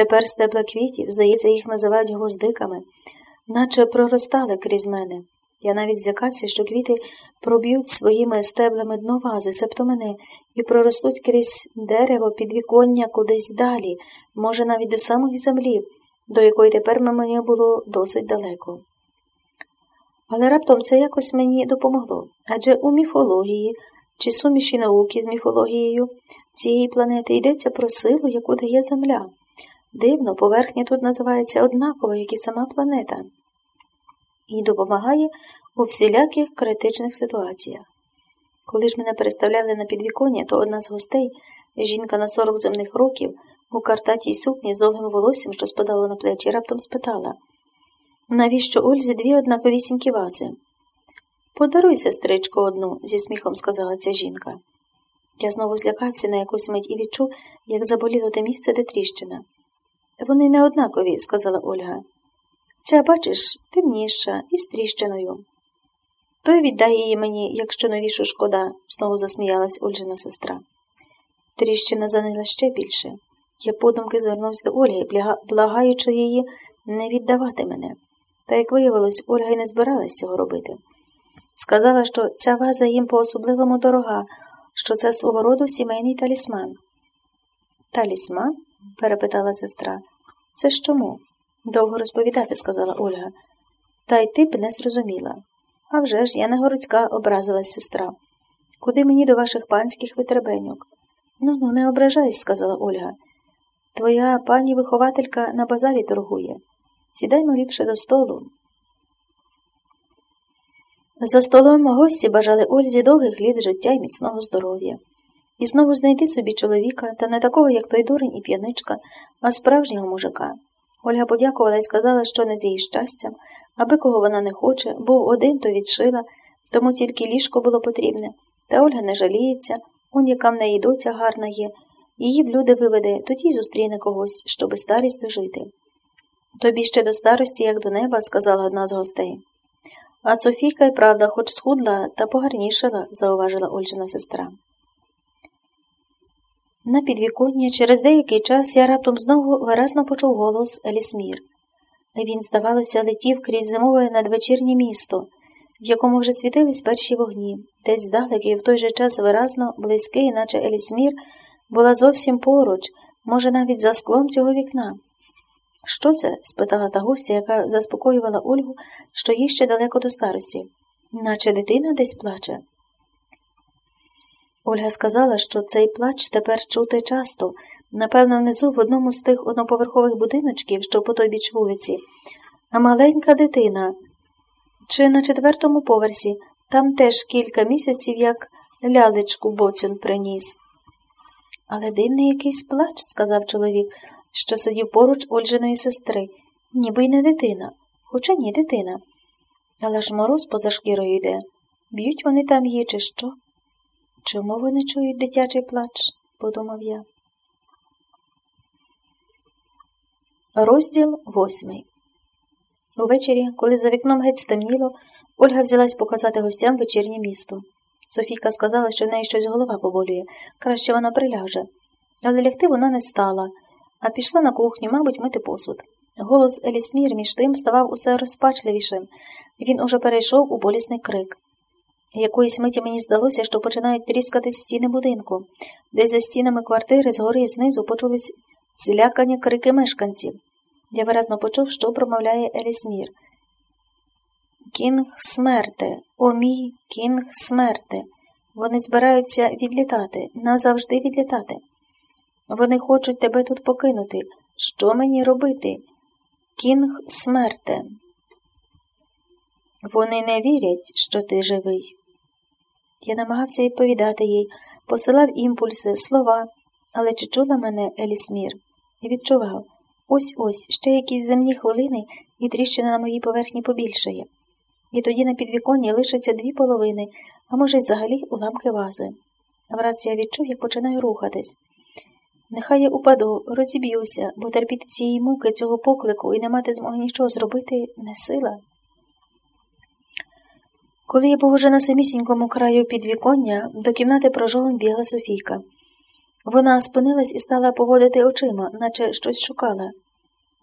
Тепер стебла квітів, здається, їх називають гвоздиками, наче проростали крізь мене. Я навіть злякався, що квіти проб'ють своїми стеблами дно вази, себто мене, і проростуть крізь дерево підвіконня кудись далі, може, навіть до самої землі, до якої тепер мені було досить далеко. Але раптом це якось мені допомогло. Адже у міфології чи суміші науки з міфологією цієї планети йдеться про силу, яку дає Земля. Дивно, поверхня тут називається однаково, як і сама планета, і допомагає у всіляких критичних ситуаціях. Коли ж мене переставляли на підвіконня, то одна з гостей, жінка на 40 земних років, у картатій сукні з довгим волоссям, що спадало на плечі, раптом спитала навіщо Ользі дві однаковісінькі вази? Подаруй, сестричко, одну, зі сміхом сказала ця жінка. Я знову злякався на якусь мить і відчув, як заболіло те місце, де тріщина. Вони не однакові, сказала Ольга. Ця, бачиш, темніша і з тріщиною. Той віддай її мені, якщо новішу шкода, знову засміялась Ольжина сестра. Тріщина занила ще більше. Я подумки звернувся до Ольги, благаючи її не віддавати мене. Та, як виявилось, Ольга й не збиралась цього робити. Сказала, що ця ваза їм по особливому дорога, що це свого роду сімейний талісман. Талісман? Перепитала сестра. Це ж чому? Довго розповідати, сказала Ольга. Та й ти б не зрозуміла. «А вже ж, я не городська, образилась сестра. Куди мені до ваших панських витребеньок? Ну ну, не ображайся, сказала Ольга. Твоя пані вихователька на базарі торгує. Сідаймо ліпше до столу. За столом гості бажали Ользі довгих літ життя і міцного здоров'я. І знову знайти собі чоловіка, та не такого, як той дурень і п'яничка, а справжнього мужика. Ольга подякувала і сказала, що не з її щастям, аби кого вона не хоче, був один, то відшила, тому тільки ліжко було потрібне. Та Ольга не жаліється, он яка в неї доця гарна є, її в люди виведе, тоді й зустріне когось, щоби старість дожити. Тобі ще до старості, як до неба, сказала одна з гостей. А Софійка й правда, хоч схудла та погарнішала, зауважила Ольжина сестра. На підвіконня через деякий час я раптом знову виразно почув голос Елісмір. Він, здавалося, летів крізь зимове надвечірнє місто, в якому вже світились перші вогні, десь здалеки в той же час виразно, близький, наче Елісмір, була зовсім поруч, може, навіть за склом цього вікна. Що це? спитала та гостя, яка заспокоювала Ольгу, що їй ще далеко до старості, наче дитина десь плаче. Ольга сказала, що цей плач тепер чути часто, напевно, внизу в одному з тих одноповерхових будиночків, що по той біч вулиці, а маленька дитина, чи на четвертому поверсі, там теж кілька місяців, як лялечку боцюн приніс. Але дивний якийсь плач, сказав чоловік, що сидів поруч Ольжиної сестри, ніби й не дитина, хоча ні дитина. Але ж мороз поза шкірою йде. Б'ють вони там її, чи що? Чому вони чують дитячий плач? подумав я. Розділ восьмий. Увечері, коли за вікном геть стемніло, Ольга взялась показати гостям вечірнє місто. Софійка сказала, що в неї щось голова поболює, краще вона приляже. Але лягти вона не стала, а пішла на кухню, мабуть, мити посуд. Голос Елісмір між тим ставав усе розпачливішим. Він уже перейшов у болісний крик. Якоїсь миті мені здалося, що починають тріскати стіни будинку, десь за стінами квартири згори і знизу почулись злякані крики мешканців. Я виразно почув, що промовляє Елісмір. Кінг смерте, о мій кінг смерте. Вони збираються відлітати, назавжди відлітати. Вони хочуть тебе тут покинути. Що мені робити? Кінг смерте. Вони не вірять, що ти живий. Я намагався відповідати їй, посилав імпульси, слова, але чи чула мене Елісмір? І відчував ось ось ще якісь земні хвилини, і тріщина на моїй поверхні побільшає. І тоді на підвіконні лишаться дві половини, а може, й взагалі уламки вази. Враз я відчув, як починаю рухатись. Нехай я упаду, розіб'юся, бо терпіти цієї муки, цього поклику і не мати змоги нічого зробити не сила. Коли я був уже на самісінькому краю підвіконня, до кімнати прожолом бігла Софійка. Вона спинилась і стала поводити очима, наче щось шукала.